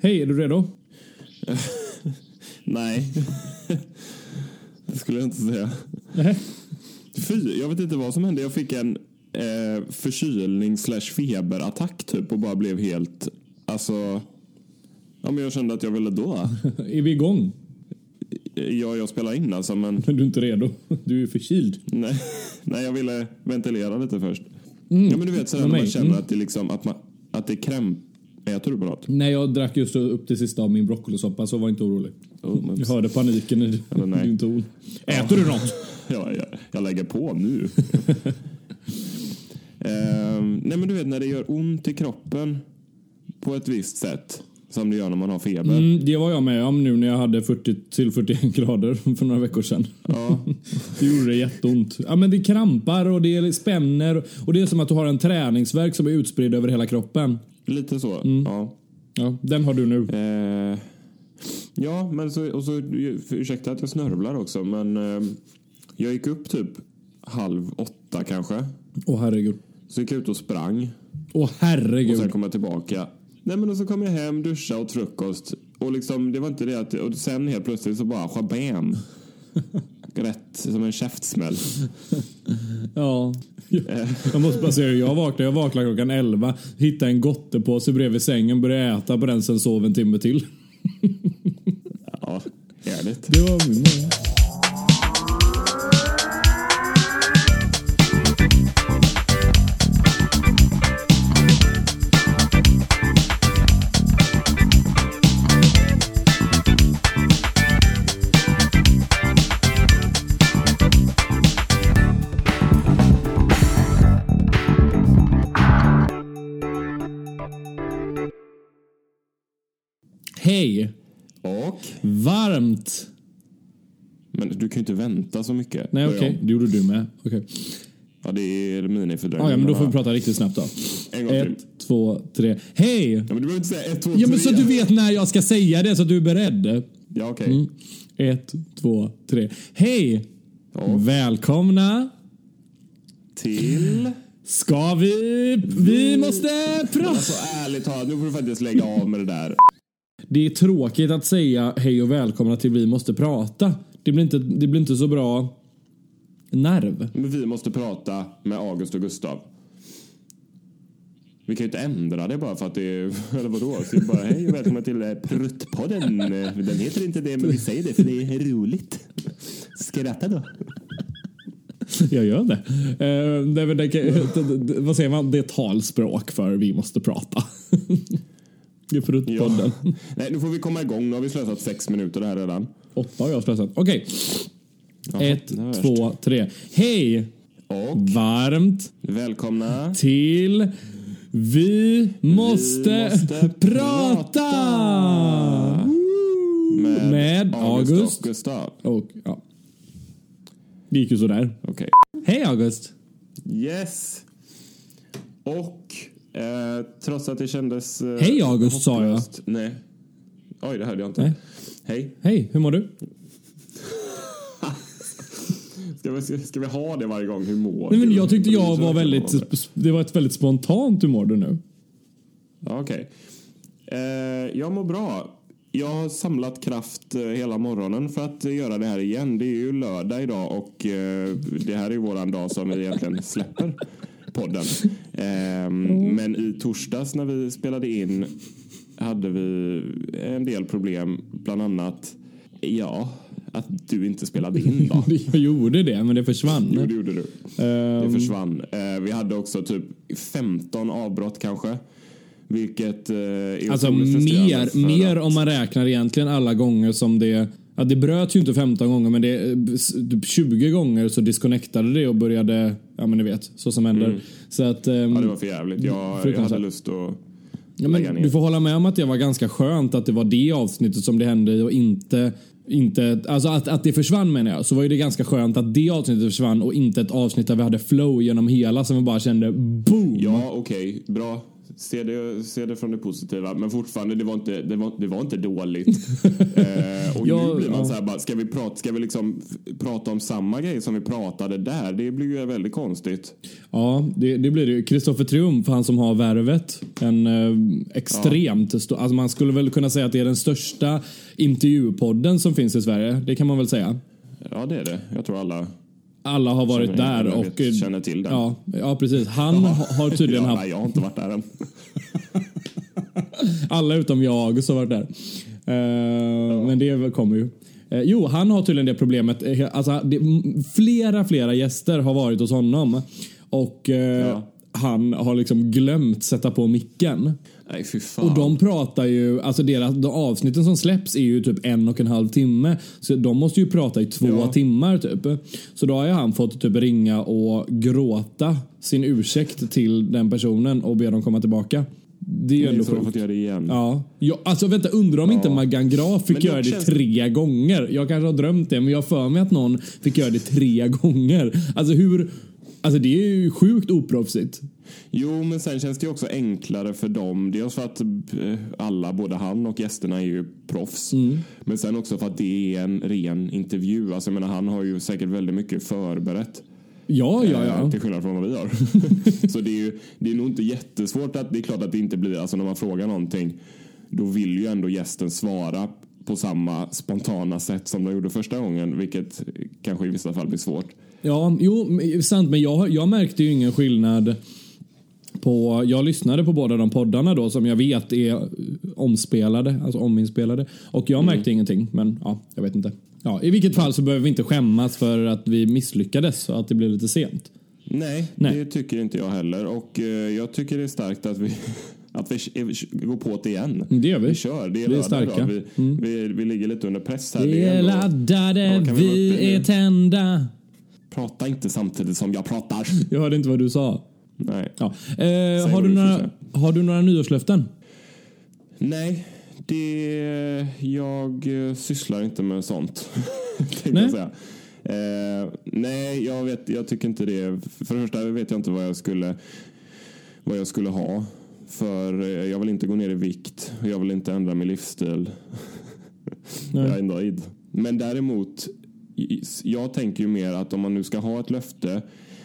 Hej, är du redo? Nej. det skulle jag inte säga. Fy, jag vet inte vad som hände. Jag fick en eh, förkylning slash feberattack typ och bara blev helt... Alltså... Ja, men jag kände att jag ville dö. Är vi igång? Ja, jag spelar in alltså, men Men du är inte redo. Du är förkyld. nej, nej, jag ville ventilera lite först. Mm. Ja, men du vet sådär när man känner Mm. att det liksom att, man, att det är krämp. Äter du något? Nej, jag drack just upp det sista av min broccolisoppa, så var inte orolig. Oh, men, Jag hörde paniken i din ton. Äter du något? ja, jag, jag lägger på nu. Ehm, nej, men du vet när det gör ont i kroppen på ett visst sätt. Som det gör när man har feber. Mm, det var jag med om nu när jag hade 40 till 41 grader för några veckor sedan. Ja, Det gjorde det jätteont. Ja, men det krampar och det spänner och det är som att du har en träningsverk som är utspridd över hela kroppen. Lite så. Mm. Ja. Ja, den har du nu. Eh, ja, men så, och så, ursäkta att jag snörvlar också, men eh, jag gick upp typ halv åtta kanske. Åh herregud. Så gick jag ut och sprang Åh och herregud. sen kom jag tillbaka. Nej men och så kom jag hem, duscha och frukost. Och liksom, det var inte det att, och sen helt plötsligt så bara shabam. Rätt som en käftsmäll. Ja. Jag måste bara säga, jag vaknade, jag vaknade klockan 11, hittade en gottepåse bredvid sängen, började äta på den, sen sov en timme till. Ja, härligt. Det var min morgon. Hej! Och? Varmt! Men du kan ju inte vänta så mycket. Nej okej, om. det gjorde du med. Okej. Ja, det är minifördröjning. Ah, ja, men då får vi prata riktigt snabbt då. En gång till. Ett, två, tre. Hej! Ja, men du behöver inte säga ett, två, Ja men tre. så du vet när jag ska säga det så att du är beredd. Ja, okej. Mm. Ett, två, tre. Hej! Och Välkomna till... ska vi... Vi måste prata. Alltså ärligt talat, nu får du faktiskt lägga av med det där. Det är tråkigt att säga hej och välkomna till Vi måste prata. Det blir inte, det blir inte så bra nerv. Men vi måste prata med August och Gustav. Vi kan ju inte ändra det bara för att det är... Eller vadå? Så det är bara hej och välkomna till eh, Pruttpodden. Den heter inte det, men vi säger det för det är roligt. Skratta då. Jag gör det. Eh, det, är väl det, det vad säger man? Det är talspråk för Vi måste prata. Det är Fruttpodden. Ja. Nej, nu får vi komma igång. Nu har vi slösat sex minuter här redan. Åtta har jag slösat. Okej. Jaha, Ett, två, tre. Hej! Och Varmt välkomna till Vi måste, måste prata! med, Med August. och Gustav. Och, ja. Det gick ju sådär. Okej. Hej August! Yes. Och eh, trots att det kändes... Eh, Hej, August, sa jag. Nej. Oj, det hörde jag inte. Nej. Hej. Hej, hur mår du? Ska vi, ska, vi ha det varje gång? Hur mår Nej, men jag tyckte jag var väldigt... Det var ett väldigt spontant hur mår du nu? Okej. Eh, jag mår bra. Jag har samlat kraft eh, hela morgonen för att göra det här igen. Det är ju lördag idag och eh, det här är våran dag som vi egentligen släpper podden. Eh, Men i torsdags när vi spelade in hade vi en del problem. Bland annat, ja, att du inte spelade in då. Jag gjorde det, men det försvann. Jo, det gjorde du. Det Ehm, försvann. Eh, vi hade också typ 15 avbrott kanske. Vilket eh, Alltså mer, mer om man räknar egentligen alla gånger som det... Ja, det bröt ju inte 15 gånger men det, typ 20 gånger så disconnectade det och började, ja men ni vet, så som händer. Så att... ehm, Mm. Ja, det var för jävligt. Jag, jag hade lust att ja, men ner. du får hålla med om att det var ganska skönt att det var det avsnittet som det hände i och inte... Inte, alltså att, att det försvann menar jag, så var ju det ganska skönt att det avsnittet försvann och inte ett avsnitt där vi hade flow genom hela som vi bara kände boom. Ja, okej. Bra se det, se det från det positiva. Men fortfarande, det var inte, det var, det var inte dåligt. eh, och Ja, nu blir man ja. så här bara, ska vi, prata, ska vi liksom prata om samma grej som vi pratade där? Det blir ju väldigt konstigt. Ja, det, det blir det. Kristoffer Triumf, han som har Värvet. En eh, extremt stor... Alltså man skulle väl kunna säga att det är den största intervjupodden som finns i Sverige. Det kan man väl säga. Ja, det är det. Jag tror alla Alla har varit känner, där och... vet, känner till den. Ja, ja, precis. Han ha- har tydligen ja, haft... nej, jag har inte varit där än. Alla utom jag som har varit där. Eh, Men det kommer ju. Eh, jo, han har tydligen det problemet. Eh, Alltså, det, flera, flera gäster har varit hos honom. Och eh, Ja. Han har liksom glömt sätta på micken. Nej, fy fan. Och de pratar ju, alltså deras, de avsnitten som släpps är ju typ en och en halv timme. Så de måste ju prata i två Ja. timmar typ. Så då har ju han fått typ ringa och gråta sin ursäkt till den personen och be dem komma tillbaka. Det är ju ändå sjukt. fått göra det igen. Ja. ja, alltså vänta, undrar om inte Maggan Graf fick göra det känns- tre gånger. Jag kanske har drömt det, men jag har för mig att någon fick göra det tre gånger. Alltså hur, alltså det är ju sjukt oproffsigt. Jo, men sen känns det ju också enklare för dem. Dels för att eh, alla, både han och gästerna, är ju proffs. Mm. Men sen också för att det är en ren intervju. Alltså, jag menar, han har ju säkert väldigt mycket förberett. Ja, ja, eh, ja. Till skillnad från vad vi har. Så det är ju det är nog inte jättesvårt att det är klart att det inte blir, alltså när man frågar någonting, då vill ju ändå gästen svara på samma spontana sätt som de gjorde första gången, vilket kanske i vissa fall blir svårt. Ja, jo, sant, men jag, jag märkte ju ingen skillnad på, jag lyssnade på båda de poddarna då som jag vet är omspelade, alltså ominspelade. Och jag märkte ingenting, men ja, jag vet inte. Ja, I vilket fall så behöver vi inte skämmas för att vi misslyckades och att det blev lite sent. Nej, Nej. det tycker inte jag heller. Och eh, jag tycker det är starkt att vi, att vi går på det igen. Det gör vi. Vi kör. Det är Vi är starka. Vi, vi, vi ligger lite under press här. Vi Det är laddade, vi är tända. Prata inte samtidigt som jag pratar. Jag hörde inte vad du sa. Nej. Ja. Eh, har, du några, har du några nyårslöften? Nej, det, jag eh, sysslar inte med sånt. Nej. jag säga. Eh, nej, jag, vet, jag tycker inte det. För det första vet jag inte vad jag skulle, vad jag skulle ha. För eh, jag vill inte gå ner i vikt. Jag vill inte ändra min livsstil. Nej. Jag är nöjd. Men däremot, jag tänker ju mer att om man nu ska ha ett löfte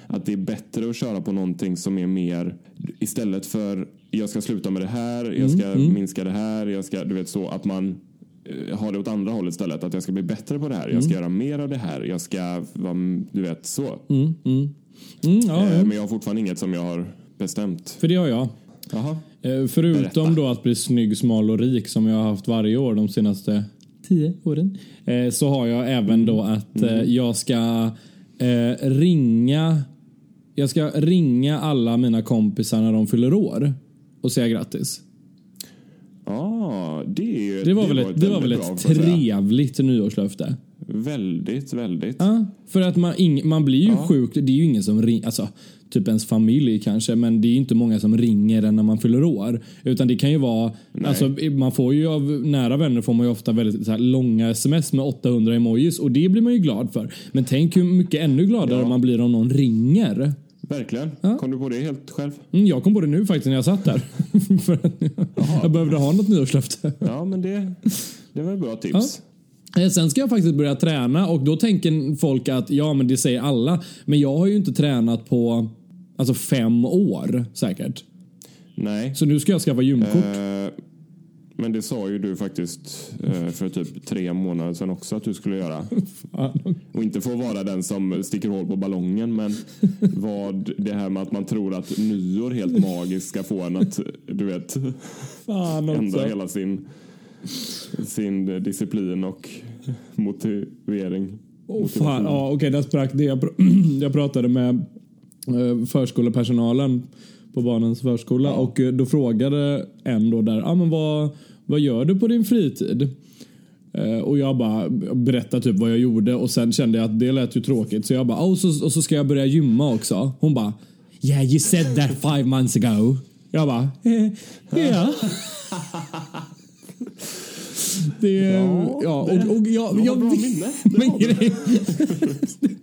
att det är bättre att köra på någonting som är mer istället för jag ska sluta med det här, jag ska minska det här, jag ska, du vet så att man eh, har det åt andra hållet istället. Att jag ska bli bättre på det här, jag ska göra mer av det här, jag ska vara, du vet så. Mm, mm. Mm, ja, Eh, ja. Men jag har fortfarande inget som jag har bestämt. För det har jag. Jaha. Eh, Förutom Berätta. då att bli snygg, smal och rik som jag har haft varje år de senaste tio åren. Eh, så har jag även då att eh, jag ska eh, ringa jag ska ringa alla mina kompisar när de fyller år och säga grattis. Ah, det, Det var väl ett det var väl ett trevligt nyårslöfte? Väldigt, väldigt. Ja, för att man, ing, man blir ju sjuk. Det är ju ingen som ringer, alltså typ ens familj kanske, men det är inte många som ringer en när man fyller år. Utan det kan ju vara, alltså man får ju av nära vänner får man ju ofta väldigt så här, långa sms med 800 emojis och det blir man ju glad för. Men tänk hur mycket ännu gladare Ja. man blir om någon ringer. Verkligen. Kom du på det helt själv? Mm, jag kom på det nu faktiskt när jag satt där. jag behövde ha något nyårslöfte. Ja, men det, det var ett bra tips. Eh, Sen ska jag faktiskt börja träna och då tänker folk att ja men det säger alla. Men jag har ju inte tränat på alltså fem år säkert. Nej. Så nu ska jag skaffa gymkort. Eh, men det sa ju du faktiskt eh, för typ tre månader sedan också att du skulle göra. Och inte få vara den som sticker hål på ballongen men vad det här med att man tror att nyår helt magiskt ska få en att du vet Fan ändra hela sin, sin disciplin och motivering. Oh, fan. Ja, okej, där sprack det. Jag, pr- jag pratade med förskolepersonalen på barnens förskola och eh, då frågade en då där, ah, men vad, vad gör du på din fritid? Eh, och jag bara berättade typ vad jag gjorde och sen kände jag att det lät ju tråkigt så jag bara, ah, och, så, och så ska jag börja gymma också. Hon bara, yeah you said that five months ago. Jag bara, eh, ja. Det, ja, ja, och, och jag, jag. Det men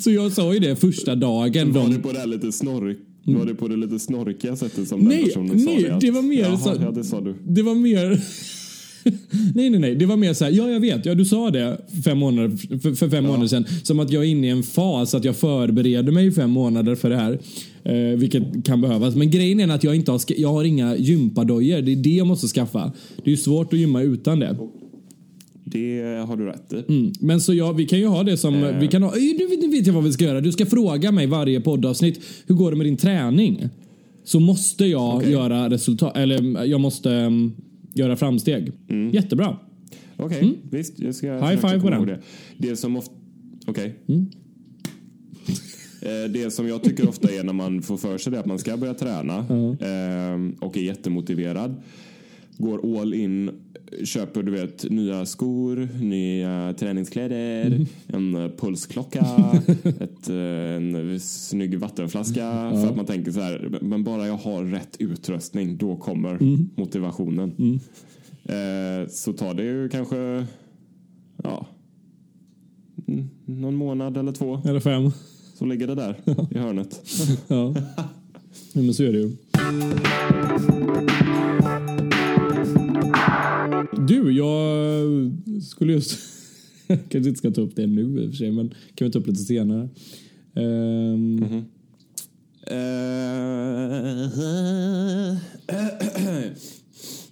Så jag sa ju det första dagen. Var De, det på det här lite snork, Var det på det lite snorkiga sättet som den Nej, personen sa nej, det? att- det var mer Jaha, så- Ja, det sa du. Det var mer... nej, nej, nej. Det var mer så här, ja jag vet, ja du sa det fem månader, för, för fem månader sedan. Som att jag är inne i en fas, att jag förbereder mig i fem månader för det här. Eh, vilket kan behövas. Men grejen är att jag inte har, jag har inga gympadojor. Det är det jag måste skaffa. Det är ju svårt att gymma utan det. Det har du rätt i. Mm. Men så ja, vi kan ju ha det som, vi kan ha, nu, vet- nu vet jag vad vi ska göra. Du ska fråga mig varje poddavsnitt, hur går det med din träning? Så måste jag Okej. göra resultat, eller jag måste um, göra framsteg. Jättebra. Okej, visst. Jag ska Mm. High five på den. Det, det som ofta... Okej. Eh, Det som jag tycker ofta är när man får för sig det att man ska börja träna eh, och är jättemotiverad. Går all in, köper du vet nya skor, nya träningskläder, Mm. en eh, pulsklocka, ett, eh, en snygg vattenflaska. För att man tänker så här, men bara jag har rätt utrustning, då kommer Mm. motivationen. Eh, så tar det ju kanske ja, mm, någon månad eller två Eller fem. så ligger det där i hörnet. Ja. ja men så är det ju. Du, jag skulle just... kanske inte ska ta upp det nu i och för sig, men kan vi ta upp lite senare. Ehm, Mhm. Eh,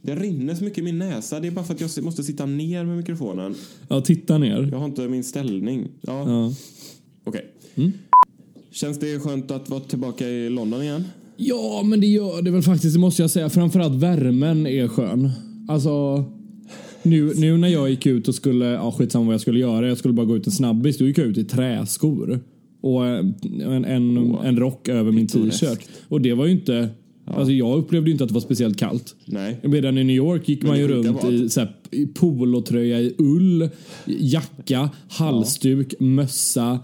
Det rinner så mycket i min näsa. Det är bara för att jag måste sitta ner med mikrofonen. Ja, titta ner. Jag har inte min ställning. Ja, Ja. okej. Känns det skönt att vara tillbaka i London igen? ja, men det gör det väl faktiskt, det måste jag säga. Framförallt värmen är skön. Alltså... Nu, nu när jag gick ut och skulle, ja skitsamma vad jag skulle göra, jag skulle bara gå ut en snabbis, då gick jag ut i träskor. Och eh, en, en, Åh, en rock över min t-shirt. Och det var ju inte, alltså jag upplevde ju inte att det var speciellt kallt. Nej. Medan i New York gick man ju runt i, att- så här, i polotröja i ull, jacka, halsduk, mössa,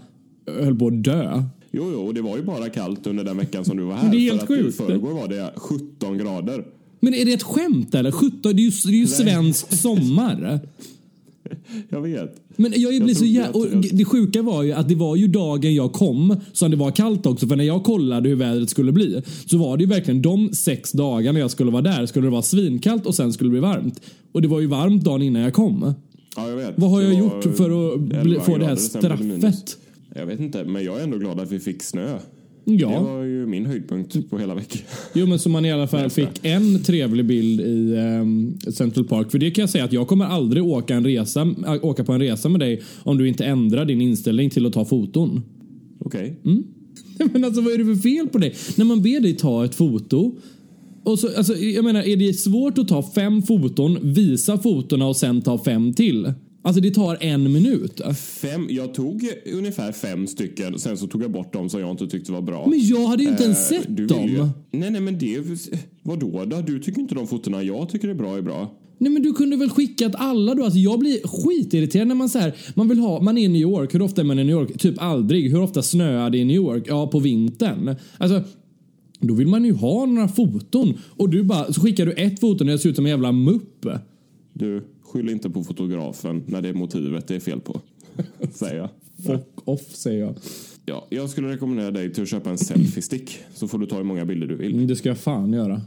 höll på att dö. Jo, jo, det var ju bara kallt under den veckan som du var här. Men det är helt för att i sjukt. förrgår var det 17 grader. Men är det ett skämt eller? 17, det är ju, det är ju svensk sommar. Jag vet. Men jag blir så jä- och Det sjuka var ju att det var ju dagen jag kom som det var kallt också. För när jag kollade hur vädret skulle bli så var det ju verkligen de sex dagarna jag skulle vara där skulle det vara svinkallt och sen skulle det bli varmt. Och det var ju varmt dagen innan jag kom. Ja, jag vet. Vad har jag gjort för att bli, 11 få det här straffet? Jag vet inte, men jag är ändå glad att vi fick snö. Det Ja, var ju min höjdpunkt på hela veckan. jo, men så man i alla fall fick en trevlig bild i ehm, Central Park. För det kan jag säga att jag kommer aldrig åka, en resa, äh, åka på en resa med dig om du inte ändrar din inställning till att ta foton. Okej. Mm. Men alltså vad är det för fel på dig? När man ber dig ta ett foto och så, alltså, jag menar, är det svårt att ta fem foton, visa fotona och sen ta fem till? Alltså det tar en minut. Fem, jag tog ungefär fem stycken, sen så tog jag bort dem som jag inte tyckte var bra. Men jag hade ju inte ens Eh, sett du dem. ju- Nej, nej, men det... Vadå då? Du tycker inte de fotona jag tycker är bra är bra. Nej men du kunde väl skickat alla då? Alltså jag blir skitirriterad när man så här, man vill ha, man är i New York, hur ofta är man i New York? Typ aldrig. Hur ofta snöar det i New York? Ja, på vintern. Alltså, då vill man ju ha några foton. Och du bara, så skickar du ett foto när jag ser ut som en jävla mupp. Du, skyll inte på fotografen när det är motivet det är fel på. Säger jag. Fuck off säger jag. Ja, jag skulle rekommendera dig till att köpa en selfie-stick. Så får du ta hur många bilder du vill. Mm, Det ska jag fan göra.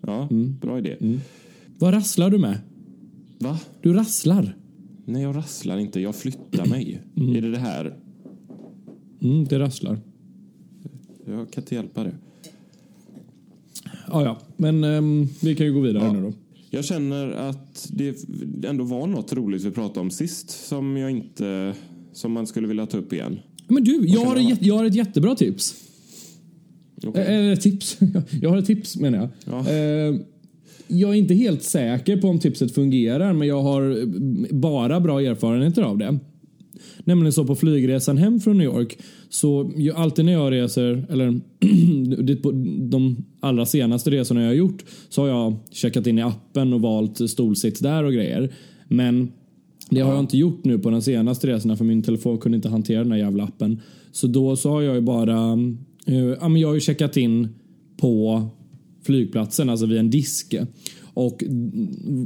Ja, bra idé. Vad rasslar du med? Va? Du rasslar. Nej, jag rasslar inte. Jag flyttar mig. Är det det här? Mm, det rasslar. Jag kan inte hjälpa det. Ja, ja. Men ehm, vi kan ju gå vidare Ja. nu då. Jag känner att det ändå var något roligt vi pratade om sist som jag inte... Som man skulle vilja ta upp igen. Men du, jag har, ett, jag har ett jättebra tips. Okej. Eh, Eller tips. Jag har ett tips menar jag. Ja. Eh, Jag är inte helt säker på om tipset fungerar men jag har eh, bara bra erfarenheter av det. Nämligen så på flygresan hem från New York så alltid när jag reser, eller de allra senaste resorna jag har gjort så har jag checkat in i appen och valt stolsits där och grejer. Men det har jag inte gjort nu på de senaste resorna för min telefon kunde inte hantera den här jävla appen. Så då så har jag ju bara, eh, ja men jag har ju checkat in på flygplatsen, alltså vid en disk och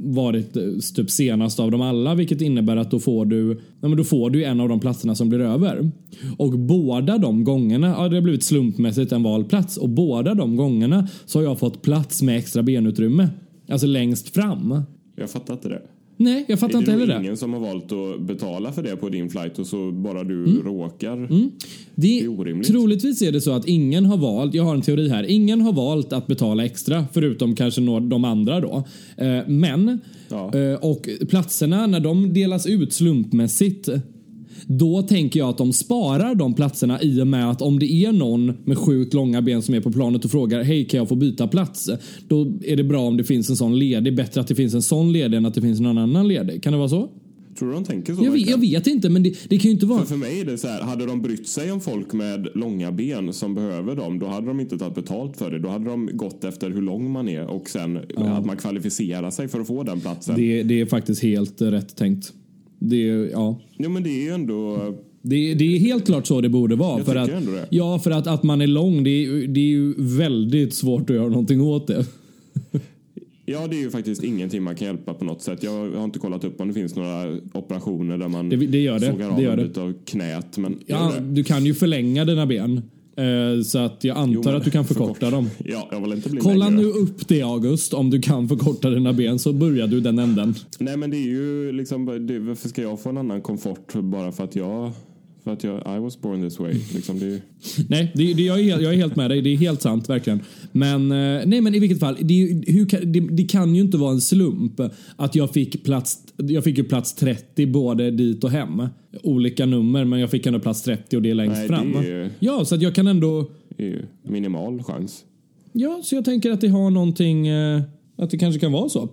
varit eh, typ senast av dem alla, vilket innebär att då får du, ja, men då får du en av de platserna som blir över. Och båda de gångerna, ja, det har blivit slumpmässigt en vald plats och båda de gångerna så har jag fått plats med extra benutrymme. Alltså längst fram. Jag fattar inte det. Nej, jag fattar är inte det heller nog det. ingen som har valt att betala för det på din flight och så bara du Mm. råkar? Det, är orimligt. troligtvis är det så att ingen har valt, jag har en teori här, ingen har valt att betala extra förutom kanske några, de andra då. Eh, men, Ja. eh, och platserna när de delas ut slumpmässigt då tänker jag att de sparar de platserna i och med att om det är någon med sjukt långa ben som är på planet och frågar hej kan jag få byta plats? Då är det bra om det finns en sån ledig. Bättre att det finns en sån ledig än att det finns någon annan ledig. Kan det vara så? Tror du de tänker så? Jag vet, jag vet inte men det, det kan ju inte vara... För, för mig är det så här, hade de brytt sig om folk med långa ben som behöver dem, då hade de inte tagit betalt för det. Då hade de gått efter hur lång man är och sen att man kvalificerar sig för att få den platsen. Det, det är faktiskt helt rätt tänkt. Det, ja. Jo, men det är ju ändå... det, det är helt klart så det borde vara. Jag för att, ändå det. Ja, för att, att man är lång, det är, det är ju väldigt svårt att göra någonting åt det. Ja, det är ju faktiskt ingenting man kan hjälpa på något sätt. Jag har inte kollat upp om det finns några operationer där man Det- det gör det. sågar av Det gör det. av knät. Men Ja, du kan ju förlänga dina ben. Eh, Så att jag antar Jo, men att du kan förkorta förkorta. dem. Ja, jag vill inte bli Kolla längre. nu upp det August. Om du kan förkorta dina ben så börjar du den änden. Nej, men det är ju liksom, det, varför ska jag få en annan komfort bara för att jag, för att jag, I was born this way. Liksom, det Nej, det, det, jag, är helt, jag är helt med dig. Det är helt sant, verkligen. Men, eh, nej, men i vilket fall, det, hur kan, det, det kan ju inte vara en slump att jag fick plats, jag fick ju plats 30 både dit och hem. Olika nummer, men jag fick ändå plats 30 och det är längst Nej, fram. är Ja, så att jag kan ändå... det är ju minimal chans. Ja, så jag tänker att det har någonting, eh, att det kanske kan vara så.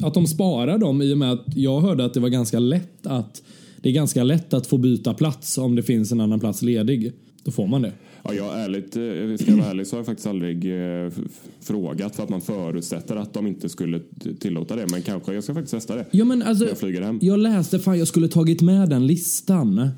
Att de sparar dem i och med att jag hörde att det var ganska lätt att det är ganska lätt att få byta plats om det finns en annan plats ledig. Då får man det. Ja, jag ärligt, eh, ska jag vara ärlig så har jag faktiskt aldrig eh, frågat för att man förutsätter att de inte skulle tillåta det. Men kanske jag ska faktiskt testa det. Ja, men alltså, jag flyger hem. jag läste fan jag skulle tagit med den listan.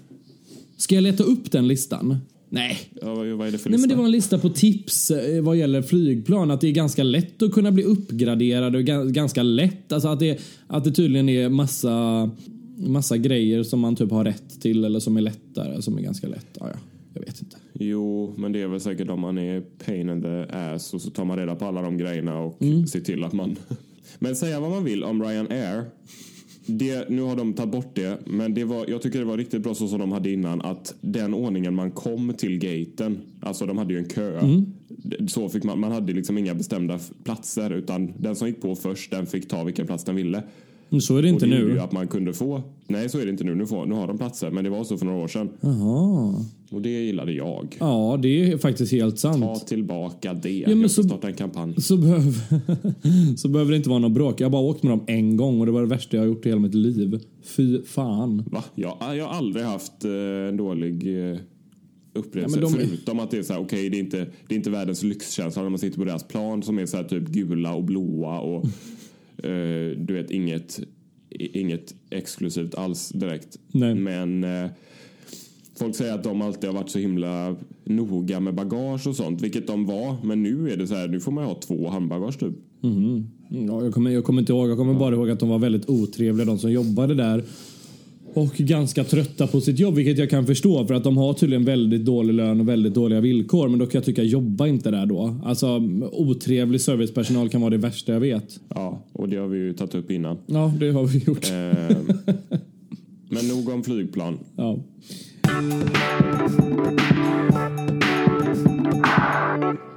Ska jag leta upp den listan? Nej. Ja, vad, är det för Nej, lista? men det var en lista på tips eh, vad gäller flygplan. Att det är ganska lätt att kunna bli uppgraderad och ga- ganska lätt. Alltså att det, att det tydligen är massa, massa grejer som man typ har rätt till eller som är lättare, som är ganska lätt. Ja, ja, jag vet inte. Jo, men det är väl säkert om man är pain in the ass och så tar man reda på alla de grejerna och Mm. ser till att man... men säga vad man vill om Ryanair. Det, nu har de tagit bort det, men det var, jag tycker det var riktigt bra så som de hade innan. Att den ordningen man kom till gaten, alltså de hade ju en kö. Mm. Så fick man, man hade liksom inga bestämda platser utan den som gick på först den fick ta vilken plats den ville. Men så är det Och inte det nu. ju att man kunde få, nej så är det inte nu, nu, får, nu har de platser. Men det var så för några år sedan. Jaha. Och det gillade jag. Ja, det är faktiskt helt sant. Ta tillbaka det. men jag så- starta en kampanj. så, behöver, så behöver det inte vara något bråk. Jag har bara åkt med dem en gång och det var det värsta jag har gjort i hela mitt liv. Fy fan. Va? Jag, jag har aldrig haft eh, en dålig eh, upplevelse. Ja, de- Förutom att det är så här, okej, det, är inte, det är inte världens lyxkänsla när man sitter på deras plan som är så här typ gula och blåa och du vet inget, inget exklusivt alls direkt. Nej. Men eh, folk säger att de alltid har varit så himla noga med bagage och sånt, vilket de var. Men nu är det så här, nu får man ju ha två handbagage typ. Ja, jag, kommer, jag kommer inte ihåg. Jag kommer bara ihåg att de var väldigt otrevliga de som jobbade där. Och ganska trötta på sitt jobb, vilket jag kan förstå för att de har tydligen väldigt dålig lön och väldigt dåliga villkor. Men då kan jag tycka, jobba inte där då. Alltså otrevlig servicepersonal kan vara det värsta jag vet. Ja, och det har vi ju tagit upp innan. Ja, det har vi gjort. Eh, men nog om flygplan. Ja.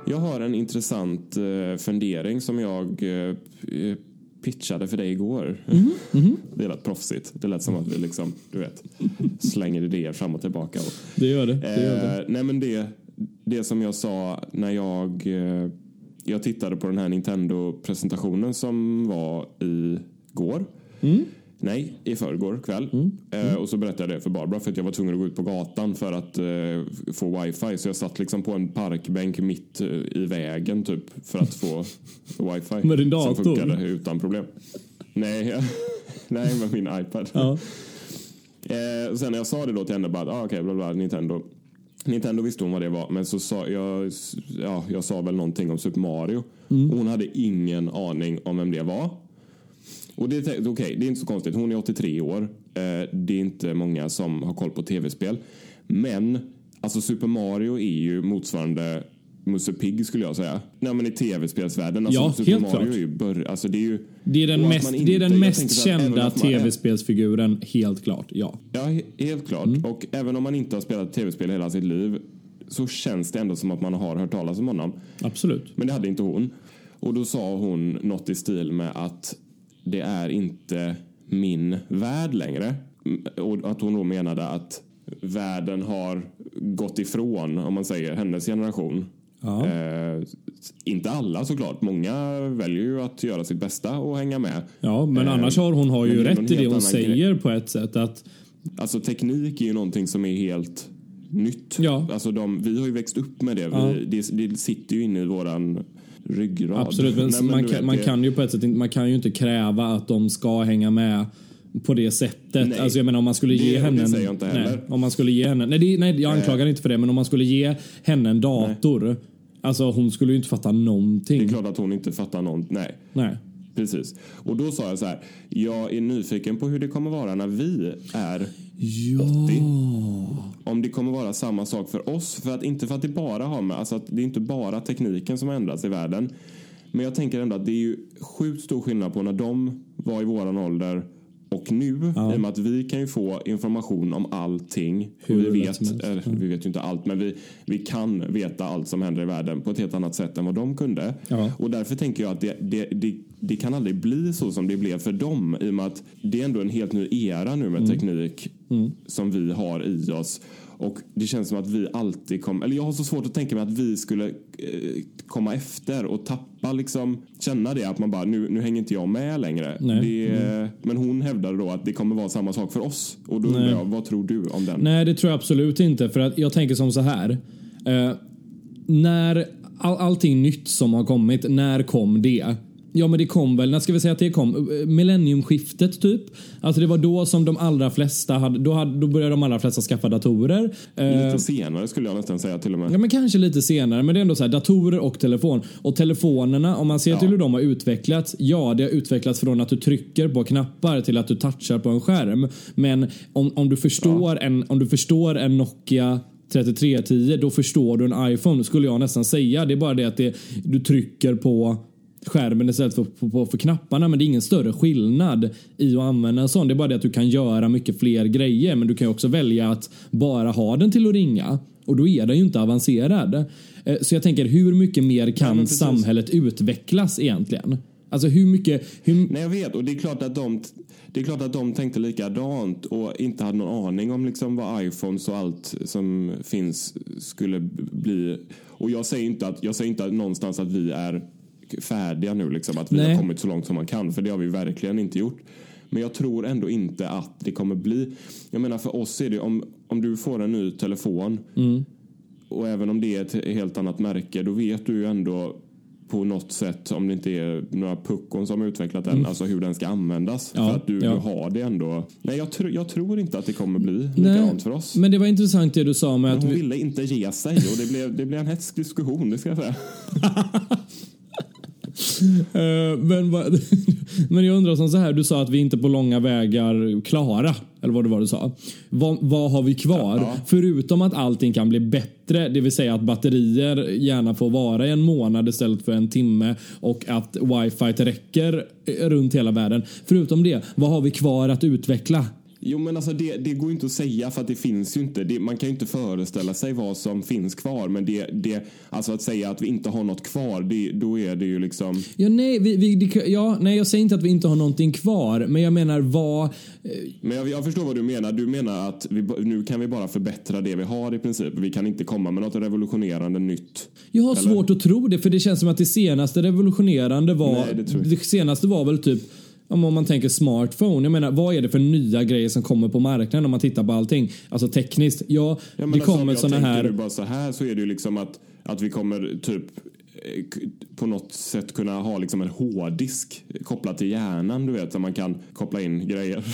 Jag har en intressant eh, fundering som jag eh, pitchade för dig igår. Det lät proffsigt. Det lät som att vi liksom, du vet, slänger idéer fram och tillbaka. Och, Det gör det. det, gör det. eh, nej men det, det som jag sa när jag, eh, jag tittade på den här Nintendo-presentationen som var i går. Nej, i förrgår kväll. Eh, och så berättade jag det för Barbara för att jag var tvungen att gå ut på gatan för att eh, få wifi. Så jag satt liksom på en parkbänk mitt eh, i vägen typ för att få wifi. Med din dator? Som funkade utan problem. Nej, nej med min iPad. Ja. Eh, sen när jag sa det då till henne bara, ah, okej, bla bla, Nintendo. Nintendo visste hon vad det var, men så sa jag, ja, jag sa väl någonting om Super Mario. Mm. Och hon hade ingen aning om vem det var. Och det okej, okay, det är inte så konstigt. Hon är 83 år. Eh, det är inte många som har koll på tv-spel. Men alltså Super Mario är ju motsvarande Musse Pigg skulle jag säga. Nej men i tv-spelsvärlden. Alltså, Ja, Super helt Mario klart. är ju bör, alltså det är ju... Det är den mest, man det är inte- den mest kända är- tv-spelsfiguren, helt klart. Ja. Ja, he- helt klart. Mm. Och även om man inte har spelat tv-spel hela sitt liv så känns det ändå som att man har hört talas om honom. Absolut. Men det hade inte hon. Och då sa hon något i stil med att det är inte min värld längre. Och att hon då menade att världen har gått ifrån, om man säger, hennes generation. Ja. Eh, inte alla såklart. Många väljer ju att göra sitt bästa och hänga med. Ja, men Eh, annars har hon har ju rätt i det hon säger på ett sätt att Alltså teknik är ju någonting som är helt nytt. Ja. Alltså de, vi har ju växt upp med det. Ja. Vi, det. Det sitter ju inne i våran ryggrad. Absolut, men, Nej, men man, kan, man kan ju på ett sätt inte, man kan ju inte kräva att de ska hänga med på det sättet. Nej. Alltså jag menar om man skulle Det- ge henne en, nej, om man skulle ge henne, nej, det, nej jag anklagar inte för det, men om man skulle ge henne en dator, alltså hon skulle ju inte fatta Det är någonting. klart att hon inte fattar någon. Nej, Nej. precis. Och då sa jag så här. Jag är nyfiken på hur det kommer vara när vi är Ja. om det kommer vara samma sak för oss. För att inte för att det bara har med, alltså att det är inte bara tekniken som har ändrats i världen. Men jag tänker ändå att det är ju sjukt stor skillnad på när de var i våran ålder och nu. Ja. I och med att vi kan ju få information om allting. Hur vi vet, eller, vi vet ju inte allt, men vi, vi kan veta allt som händer i världen på ett helt annat sätt än vad de kunde. Ja. Och därför tänker jag att det, det, det, det kan aldrig bli så som det blev för dem. I och med att det är ändå en helt ny era nu med teknik som vi har i oss. Och det känns som att vi alltid kommer... Eller jag har så svårt att tänka mig att vi skulle eh, komma efter och tappa liksom... Känna det att man bara, nu, nu hänger inte jag med längre. Det, Men hon hävdade då att det kommer vara samma sak för oss. Och då undrar Nej. jag, vad tror du om den? Nej, det tror jag absolut inte. För att jag tänker som så här. Eh, när all, allting nytt som har kommit, när kom det? Ja, men det kom väl, när ska vi säga att det kom? Eh, Millenniumskiftet typ. Alltså det var då som de allra flesta hade, då, hade, då började de allra flesta skaffa datorer. Eh, Lite senare skulle jag nästan säga till och med. Ja, men kanske lite senare, men det är ändå så här datorer och telefon. Och telefonerna, om man ser till hur de har utvecklats. Ja, det har utvecklats från att du trycker på knappar till att du touchar på en skärm. Men om, om, du, förstår en, om du förstår en Nokia 3310, då förstår du en iPhone, skulle jag nästan säga. Det är bara det att det, du trycker på skärmen istället för på, på, för knapparna. Men det är ingen större skillnad i att använda en sån. Det är bara det att du kan göra mycket fler grejer. Men du kan ju också välja att bara ha den till att ringa. Och då är den ju inte avancerad. Eh, Så jag tänker, hur mycket mer kan precis. samhället utvecklas egentligen? Alltså hur mycket... Hur, Nej, jag vet. Och det är klart att de, det är klart att de tänkte likadant och inte hade någon aning om liksom vad iPhones och allt som finns skulle bli. Och jag säger inte att jag säger inte att någonstans att vi är färdiga nu, liksom, att vi Nej. har kommit så långt som man kan, för det har vi verkligen inte gjort. Men jag tror ändå inte att det kommer bli. Jag menar för oss är det om, om du får en ny telefon och även om det är ett helt annat märke, då vet du ju ändå på något sätt, om det inte är några puckon som har utvecklat den, alltså hur den ska användas. Mm. Ja, för att du, ja. du har det ändå. Nej, jag, tr jag tror inte att det kommer bli likadant för oss. Men det var intressant det du sa med Men att hon vi, ville inte ge sig och det blev, det blev en hätsk diskussion, det ska jag säga. Eh, men, men jag undrar som så här, du sa att vi inte på långa vägar klara, eller vad det var du sa. Vad, vad har vi kvar? Ja. Förutom att allting kan bli bättre, det vill säga att batterier gärna får vara i en månad istället för en timme och att wifi räcker eh, runt hela världen. Förutom det, vad har vi kvar att utveckla? Jo, men alltså det, det går inte att säga för att det finns ju inte. Det, man kan ju inte föreställa sig vad som finns kvar. Men det, det, alltså att säga att vi inte har något kvar, det, då är det ju liksom... Ja, nej, vi, vi, ja, nej, jag säger inte att vi inte har någonting kvar, men jag menar vad... Men jag, jag förstår vad du menar. Du menar att vi, nu kan vi bara förbättra det vi har i princip. Vi kan inte komma med något revolutionerande nytt. Jag har Eller? svårt att tro det, för det känns som att det senaste revolutionerande var... Nej, det det senaste var väl typ om om man tänker smartphone, jag menar vad är det för nya grejer som kommer på marknaden om man tittar på allting? Alltså tekniskt, ja, Ja, det alltså, om kommer jag såna tänker här... bara så här så är det ju liksom att, att vi kommer typ på något sätt kunna ha liksom en hårddisk kopplad till hjärnan, du vet, så man kan koppla in grejer.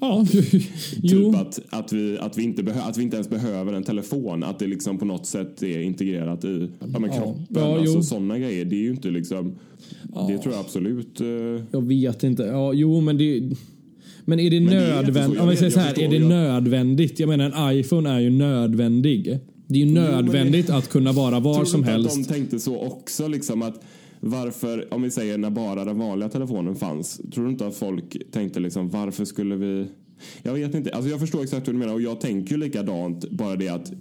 Ja. Typ att, att, vi, att, vi inte att vi inte ens behöver en telefon, att det liksom på något sätt är integrerat i ja, men Ja. kroppen. Ja, alltså sådana grejer, det är ju inte liksom, det tror jag absolut. eh, Jag vet inte. Ja, jo, men det... Men är det nödvändigt? Om vi säger så här, är det Jag- nödvändigt? Jag menar, en iPhone är ju nödvändig. Det är ju nödvändigt att kunna vara var som helst. att de tänkte så också? Liksom att varför, om vi säger när bara den vanliga telefonen fanns, tror du inte att folk tänkte liksom varför skulle vi... Jag vet inte. Alltså jag förstår exakt vad du menar och jag tänker ju likadant, bara det att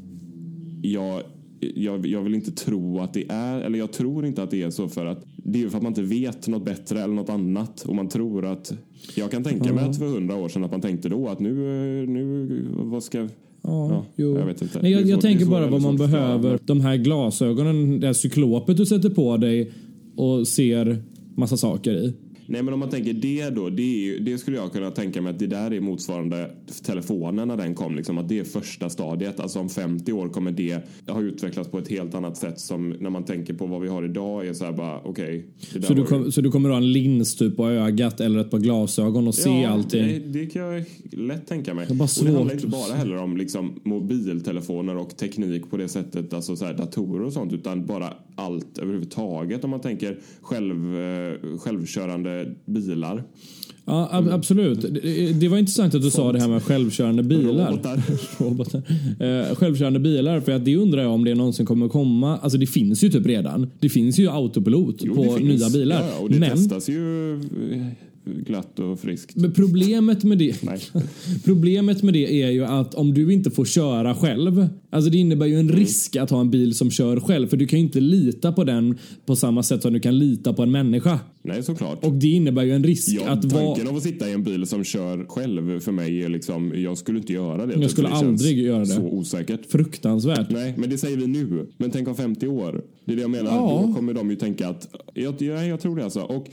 jag, jag, jag vill inte tro att det är, eller jag tror inte att det är så för att det är ju för att man inte vet något bättre eller något annat och man tror att jag kan tänka mig att för hundra år sedan att man tänkte då att nu, nu vad ska Ja, Ja, jo. jag vet inte. Nej, jag, jag tänker bara vad man behöver. De här glasögonen, det här cyklopet du sätter på dig och ser massa saker i. Nej men om man tänker det då, det, ju, det skulle jag kunna tänka mig att det där är motsvarande telefonen när den kom. Liksom, att det är första stadiet. Alltså om 50 år kommer det ha utvecklats på ett helt annat sätt som när man tänker på vad vi har idag är så här bara okej. där Så du, kom, så du kommer ha en lins typ på ögat eller ett par glasögon och se ja, allting? Det, det kan jag lätt tänka mig. Det bara och det handlar svårt. inte bara heller om liksom, mobiltelefoner och teknik på det sättet, alltså så här, datorer och sånt, utan bara allt överhuvudtaget. Om man tänker själv, eh, självkörande bilar. Ja, ab- absolut. Det, det var intressant att du sa det här med självkörande bilar. Robotar. Robotar. Eh, självkörande bilar, för att det undrar jag om det någonsin kommer komma. Alltså det finns ju typ redan. Det finns ju autopilot Jo, på nya bilar. Ja, ja, och det Men, testas ju eh, glatt och friskt. men problemet med det. Problemet med det är ju att om du inte får köra själv, alltså det innebär ju en risk att ha en bil som kör själv, för du kan ju inte lita på den på samma sätt som du kan lita på en människa. Nej, såklart. Och det innebär ju en risk Ja, att vara... tanken av att sitta i en bil som kör själv för mig är liksom, jag skulle inte göra det. Jag skulle det känns aldrig göra det. Så osäkert. Fruktansvärt. Nej, men det säger vi nu. Men tänk om 50 år. Det är det jag menar. Ja. Då kommer de ju tänka att, jag, jag, jag tror det alltså. Och,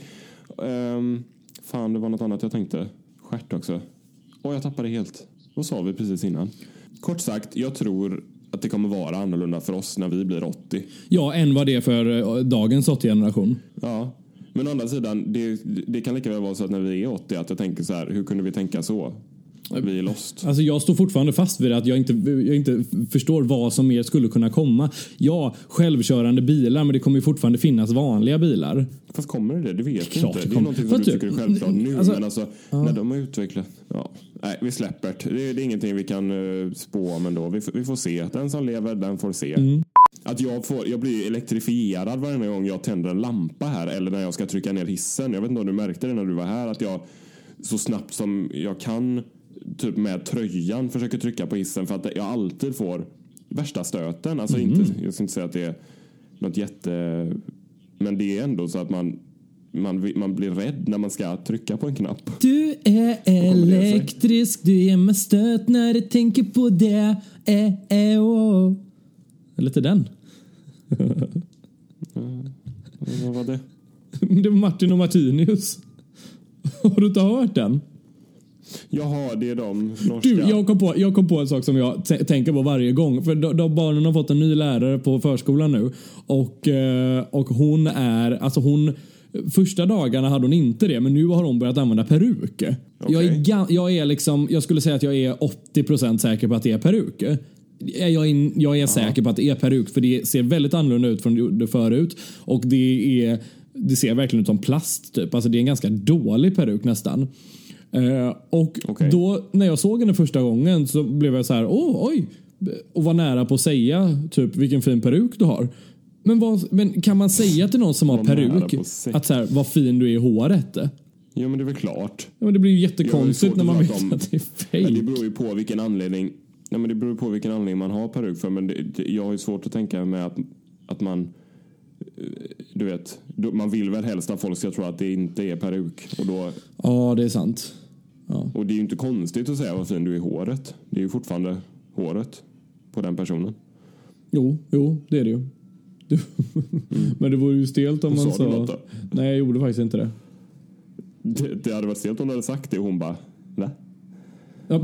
ehm, fan, det var något annat jag tänkte. Stjärt också. Och jag tappade helt. Vad sa vi precis innan? Kort sagt, jag tror att det kommer vara annorlunda för oss när vi blir 80. Ja, än vad det är för eh, dagens 80-generation. Ja, men å andra sidan, det, det kan lika väl vara så att när vi är 80 att jag tänker så här, hur kunde vi tänka så? Vi är lost. Alltså jag står fortfarande fast vid det att jag inte, jag inte förstår vad som mer skulle kunna komma. Ja, självkörande bilar, men det kommer ju fortfarande finnas vanliga bilar. Fast kommer det det? Det vet Klart inte. det Det är någonting som Fast du tycker är självklart nu. alltså- men alltså, när de har utvecklat... Ja. Nej, vi släpper det. Det är, det är ingenting vi kan uh, spå om ändå. Vi, får- vi får se. Den som lever, den får se. Mm. Att jag, får, jag blir elektrifierad varje gång jag tänder en lampa här eller när jag ska trycka ner hissen. Jag vet inte om du märkte det när du var här att jag så snabbt som jag kan typ med tröjan försöker trycka på hissen för att jag alltid får värsta stöten. Alltså Mm. inte, jag ska inte säga att det är något jätte... Men det är ändå så att man, man, man blir rädd när man ska trycka på en knapp. Du är elektrisk, du ger mig stöt när du tänker på det. Eh, eh, oh. Lite den. Vad var det? Det var Martin och Martinius. Har du inte hört den? Jaha, det är de norska. Du, jag kom, på, jag kom på en sak som jag tänker på varje gång. För de, de barnen har fått en ny lärare på förskolan nu. Och, eh, och hon är, alltså hon, första dagarna hade hon inte det, men nu har hon börjat använda peruk. Jag, är, jag är liksom, jag skulle säga att jag är 80% säker på att det är peruk. Jag är, jag är säker på att det är peruk, för det ser väldigt annorlunda ut från det förut. Och det är, det ser verkligen ut som plast typ. Alltså det är en ganska dålig peruk nästan. Eh, och Okej. då när jag såg henne första gången så blev jag så här, åh, oj, och var nära på att säga typ vilken fin peruk du har. Men, vad, men kan man säga till någon som har peruk att så här, vad fin du är i håret? Ja, men det är väl klart. Ja, men det blir ju jättekonstigt när man vet tro att de- att det är Men det fejk. beror ju på vilken anledning. Ja, men det beror på vilken anledning man har peruk för. Men det, det, jag har ju svårt att tänka mig att, att man... eh, Du vet, man vill väl helst att folk ska tro att det inte är peruk. Och, då, Ja, det är sant. Ja. och det är ju inte konstigt att säga vad fin du är i håret. Det är ju fortfarande håret på den personen. Jo, jo, det är det ju. Du, Men det vore ju stelt om Och man sa du något då? Nej, jag gjorde faktiskt inte det. Det, det hade varit stelt om du hade sagt det och hon bara, nej, Ja,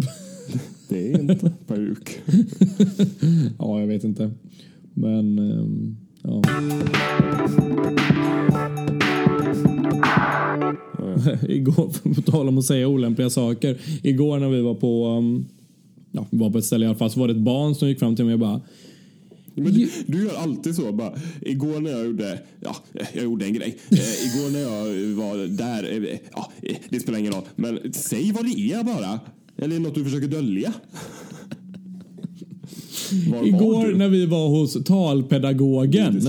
det är inte peruk. ja jag vet inte. Men, ehm, ja. Igår, på tal om att säga olämpliga saker. Igår när vi var på, um, ja, var på ett ställe i alla fall, så var det ett barn som gick fram till mig och bara du, du gör alltid så. Bara, igår när jag gjorde, ja, jag gjorde en grej. Eh, igår när jag var där, eh, ja, eh, det spelar ingen roll. Men säg vad det är bara. Eller är det något du försöker dölja? Var var Igår du? när vi var hos talpedagogen.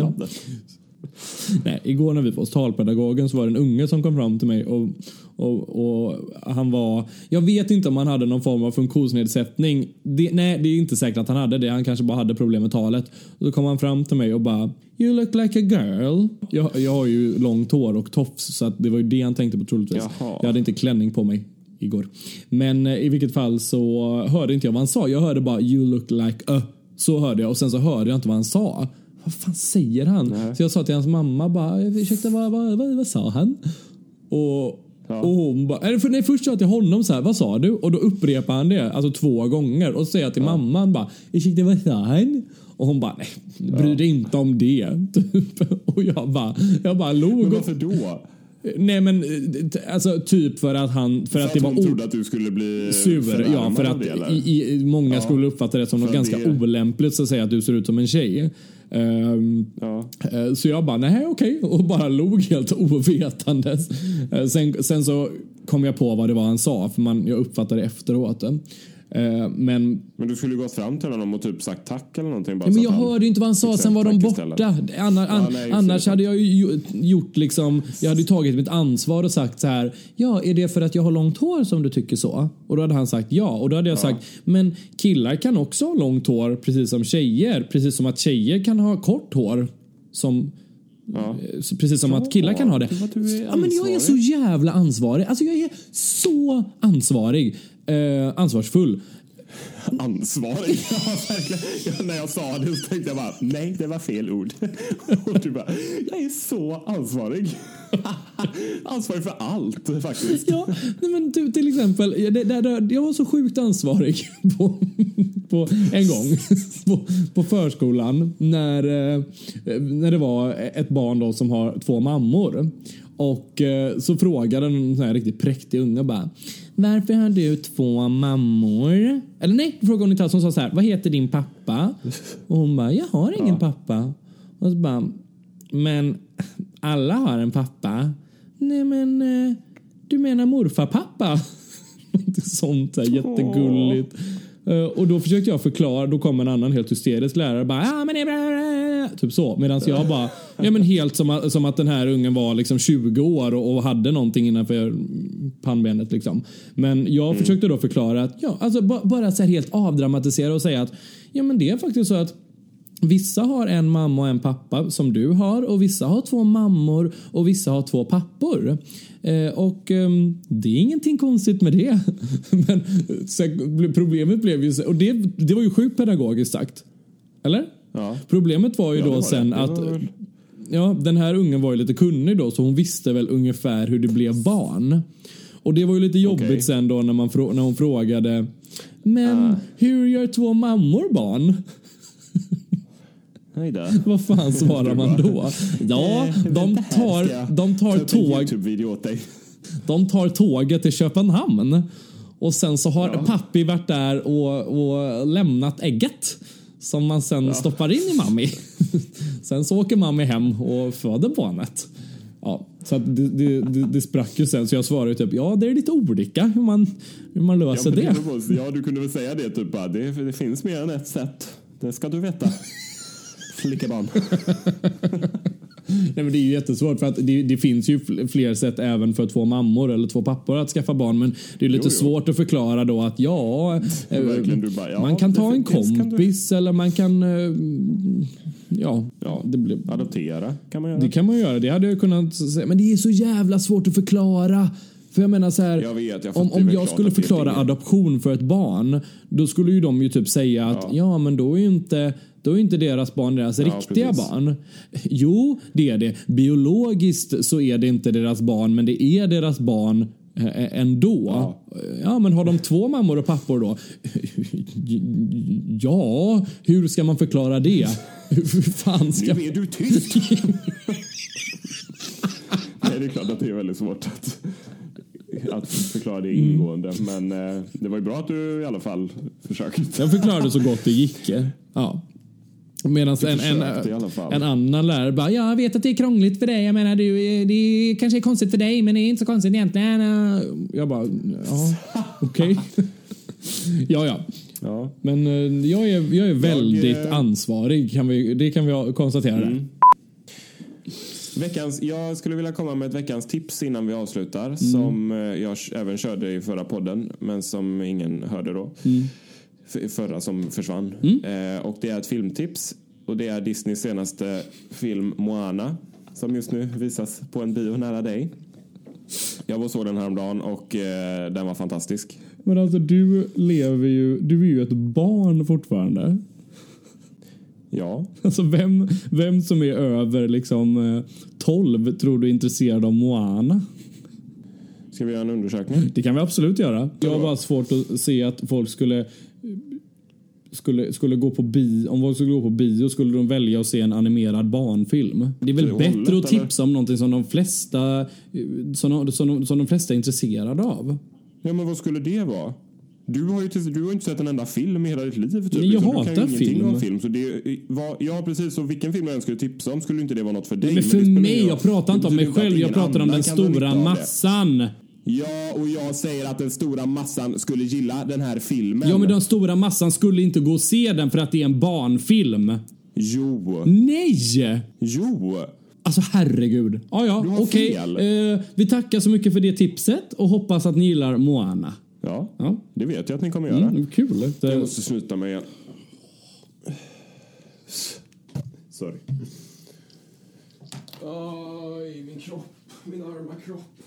Nej, igår när vi var hos talpedagogen så var det en unge som kom fram till mig och, och, och han var... Jag vet inte om han hade någon form av funktionsnedsättning. Det, nej, det är inte säkert att han hade det. Han kanske bara hade problem med talet. Och så kom han fram till mig och bara You look like a girl. Jag, jag har ju långt hår och tofs så det var ju det han tänkte på troligtvis. Jaha. Jag hade inte klänning på mig igår. Men eh, i vilket fall så hörde inte jag vad han sa. Jag hörde bara you look like a. Så hörde jag och sen så hörde jag inte vad han sa. Vad fan säger han? Så jag sa till hans mamma bara, ursäkta vad, vad, vad, vad sa han? Och, Ja. och hon bara, eller för, nej, först sa jag till honom så här, vad sa du? Och då upprepar han det, alltså två gånger. Och så säger jag till mamman bara, ursäkta vad sa han? Och hon bara, nej, bry dig inte om det. Typ. Och jag bara, jag bara log. Men varför då? Nej men alltså typ för att han, för För att att det var hon trodde att du skulle bli sur. Ja, för att det, i, i, många Ja. skulle uppfatta det som något ganska det- olämpligt så att säga att du ser ut som en tjej. Ehm, Ja. eh, Så jag bara, nej okej, och bara log helt ovetandes. Eh, Sen, sen så kom jag på vad det var han sa, för man, jag uppfattade efteråt. Eh, Men Men du skulle ju gått fram till honom och typ sagt tack eller någonting. Bara Ja, men jag han- hörde ju inte vad han sa, sen var de borta. Annars, Ja, an, nej, annars hade jag ju gjort liksom, jag hade ju tagit mitt ansvar och sagt så här, ja, är det för att jag har långt hår som du tycker så? Och då hade han sagt ja, och då hade jag sagt, men killar kan också ha långt hår, precis som tjejer, precis som att tjejer kan ha kort hår. Som, Ja. Precis som att killar kan ha det. Ja, men jag är så jävla ansvarig. Alltså jag är så ansvarig. Eh, ansvarsfull. Ansvarig. Ja, verkligen. När jag sa det så tänkte jag bara, nej, det var fel ord. Och du bara, jag är så ansvarig. ansvarig för allt faktiskt. Ja, nej men du, till exempel, det, det, det, jag var så sjukt ansvarig på, på en gång på, på förskolan när, eh, när det var ett barn då som har två mammor. Och eh, så frågade en sån här riktigt präktig unge bara Varför har du två mammor? Eller nej, frågade hon inte alls. Hon sa så här, vad heter din pappa? Och hon bara, jag har ingen pappa. Och så bara, men alla har en pappa. Nej men, eh, du menar morfarpappa? Något sånt där jättegulligt. Eh, Och då försökte jag förklara, då kom en annan helt hysterisk lärare bara ja men det är typ så. Medan jag bara, ja men helt som att, som att den här ungen var liksom 20 år och, och hade någonting innanför pannbenet liksom. Men jag försökte då förklara att, ja alltså ba, bara så här helt avdramatisera och säga att, ja men det är faktiskt så att Vissa har en mamma och en pappa som du har och vissa har två mammor och vissa har två pappor. Eh, och ehm, det är ingenting konstigt med det. Men sen, problemet blev ju, och det, det var ju sjukt pedagogiskt sagt. Eller? Ja. Problemet var ju Ja, då var sen att väl- ja, den här ungen var ju lite kunnig då så hon visste väl ungefär hur det blev barn. Och det var ju lite jobbigt Okej. sen då när, man, när hon frågade Men Ah. hur gör två mammor barn? Vad fan svarar man då? Ja, Eh, de tar, de tar, tåg, de tar tåget till Köpenhamn. Och sen så har Ja. pappi varit där och, och lämnat ägget. Som man sen stoppar in i mammi. sen så åker mammi hem och föder barnet. Ja, så det, det, det, det sprack ju sen så jag svarade typ ja det är lite olika hur man, hur man Ja, löser men det. ja, du kunde väl säga det typ bara, det, det finns mer än ett sätt. Det ska du veta. Flickebarn. Nej, men det är ju jättesvårt för att det, det finns ju fl- fler sätt även för två mammor eller två pappor att skaffa barn. Men det är lite Jo, jo. svårt att förklara då att ja, eh, bara, ja, man kan ta en kan du- kompis eller man kan eh, ja, Ja, blir, Adoptera kan man göra. det kan man göra. Det hade jag kunnat säga. Men det är så jävla svårt att förklara. För jag menar så här, Jag vet, jag om, om jag skulle förklara adoption för ett barn, då skulle ju de ju typ säga att ja, Ja. men då är ju inte då är inte deras barn deras Ja, riktiga precis. barn. Jo, det är det. Biologiskt så är det inte deras barn, men det är deras barn eh, ändå. Ja. ja, men har de två mammor och pappor då? Ja, hur ska man förklara det? Hur fan ska... Nu är du tyst! Nej, det är klart att det är väldigt svårt att, att förklara det ingående. Mm. Men eh, det var ju bra att du i alla fall försökte. Jag förklarade så gott det gick. Ja. Medan en, en, en annan lärare bara, jag vet att det är krångligt för dig. Jag menar, du, det kanske är konstigt för dig, men det är inte så konstigt egentligen. Jag bara, ja, okej. Okay. ja, ja. Ja. Men eh, jag är, jag är väldigt jag, ansvarig, kan vi, det kan vi konstatera. Mm. Veckans, jag skulle vilja komma med ett veckans tips innan vi avslutar. Mm. Som eh, jag även körde i förra podden, men som ingen hörde då. Mm förra som försvann. Mm. Eh, och det är ett filmtips. Och det är Disneys senaste film Moana. Som just nu visas på en bio nära dig. Jag var såg den häromdagen och eh, den var fantastisk. Men alltså du lever ju, du är ju ett barn fortfarande. Ja. Alltså vem, vem som är över liksom 12 eh, tror du är intresserad av Moana? Ska vi göra en undersökning? Det kan vi absolut göra. Jag har bara svårt att se att folk skulle skulle, skulle gå på bio, om folk skulle gå på bio skulle de välja att se en animerad barnfilm. Det är väl det bättre hållet, att tipsa eller? om någonting som de flesta som, som, som de flesta är intresserade av. Ja, men vad skulle det vara? Du har ju du har inte sett en enda film i hela ditt liv. Typ. Nej, jag hatar film. Om film så det var, ja, precis. Så vilken film jag skulle tipsa om skulle inte det vara något för dig. Men för men mig, jag pratar inte om mig själv. Jag pratar om den stora massan. Ja, och jag säger att den stora massan skulle gilla den här filmen. Ja, men den stora massan skulle inte gå och se den för att det är en barnfilm. Jo. Nej! Jo. Alltså herregud. Ah, ja, okej. Okay. Eh, vi tackar så mycket för det tipset och hoppas att ni gillar Moana. Ja, ja. det vet jag att ni kommer göra. Mm, kul. Jag måste sluta mig igen. Sorry. Aj, min kropp. Min arma kropp.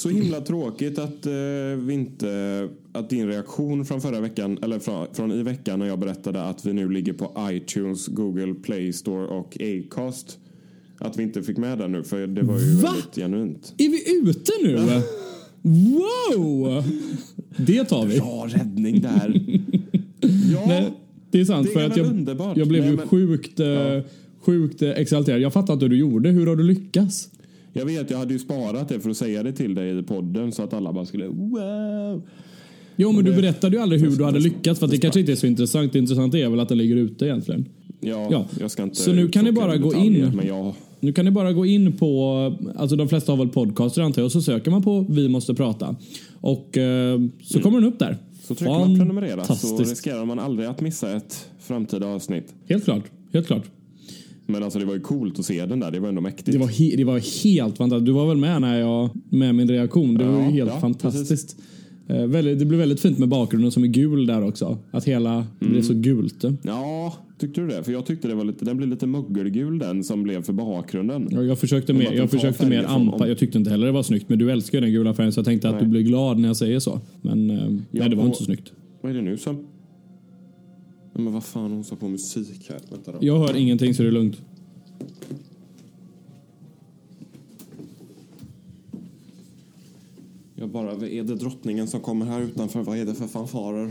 Så himla tråkigt att, eh, vi inte, att din reaktion från förra veckan, eller från, från, i veckan när jag berättade att vi nu ligger på iTunes, Google Play Store och Acast. Att vi inte fick med den nu, för det var ju Va? väldigt genuint. Är vi ute nu? wow! Det tar vi. Bra räddning där. ja, Nej, det är sant. Det för är att jag, underbart. jag blev Nej, ju men, sjukt, ja. Eh, sjukt exalterad. Jag fattar inte hur du gjorde. Hur har du lyckats? Jag vet, jag hade ju sparat det för att säga det till dig i podden så att alla bara skulle wow. Jo, men du berättade ju aldrig hur du hade lyckats för att det kanske inte är så intressant. Det intressanta är väl att den ligger ute egentligen. Ja, ja. jag ska inte Så nu kan ni bara gå in. Men jag... Nu kan ni bara gå in på, alltså de flesta har väl podcaster antar jag, och så söker man på Vi måste prata. Och eh, så mm. kommer den upp där. Så trycker man prenumerera så riskerar man aldrig att missa ett framtida avsnitt. Helt klart, helt klart. Men alltså det var ju coolt att se den där. Det var ändå mäktigt. Det var, he det var helt fantastiskt. Du var väl med när jag med min reaktion. Det ja, var ju helt ja, fantastiskt. Eh, väldigt, det blev väldigt fint med bakgrunden som är gul där också. Att hela mm. blev så gult. Ja, tyckte du det? För jag tyckte det var lite, den blev lite mögelgul den som blev för bakgrunden. Ja, jag försökte mer, jag försökte mer ampa. Jag tyckte inte heller det var snyggt. Men du älskar den gula färgen så jag tänkte nej. att du blir glad när jag säger så. Men eh, ja, nej, det var och, inte så snyggt. Vad är det nu som... Men vad fan, hon sa på musik här. Vänta då. Jag hör ingenting så det är lugnt. Jag bara, är det drottningen som kommer här utanför? Vad är det för fanfarer?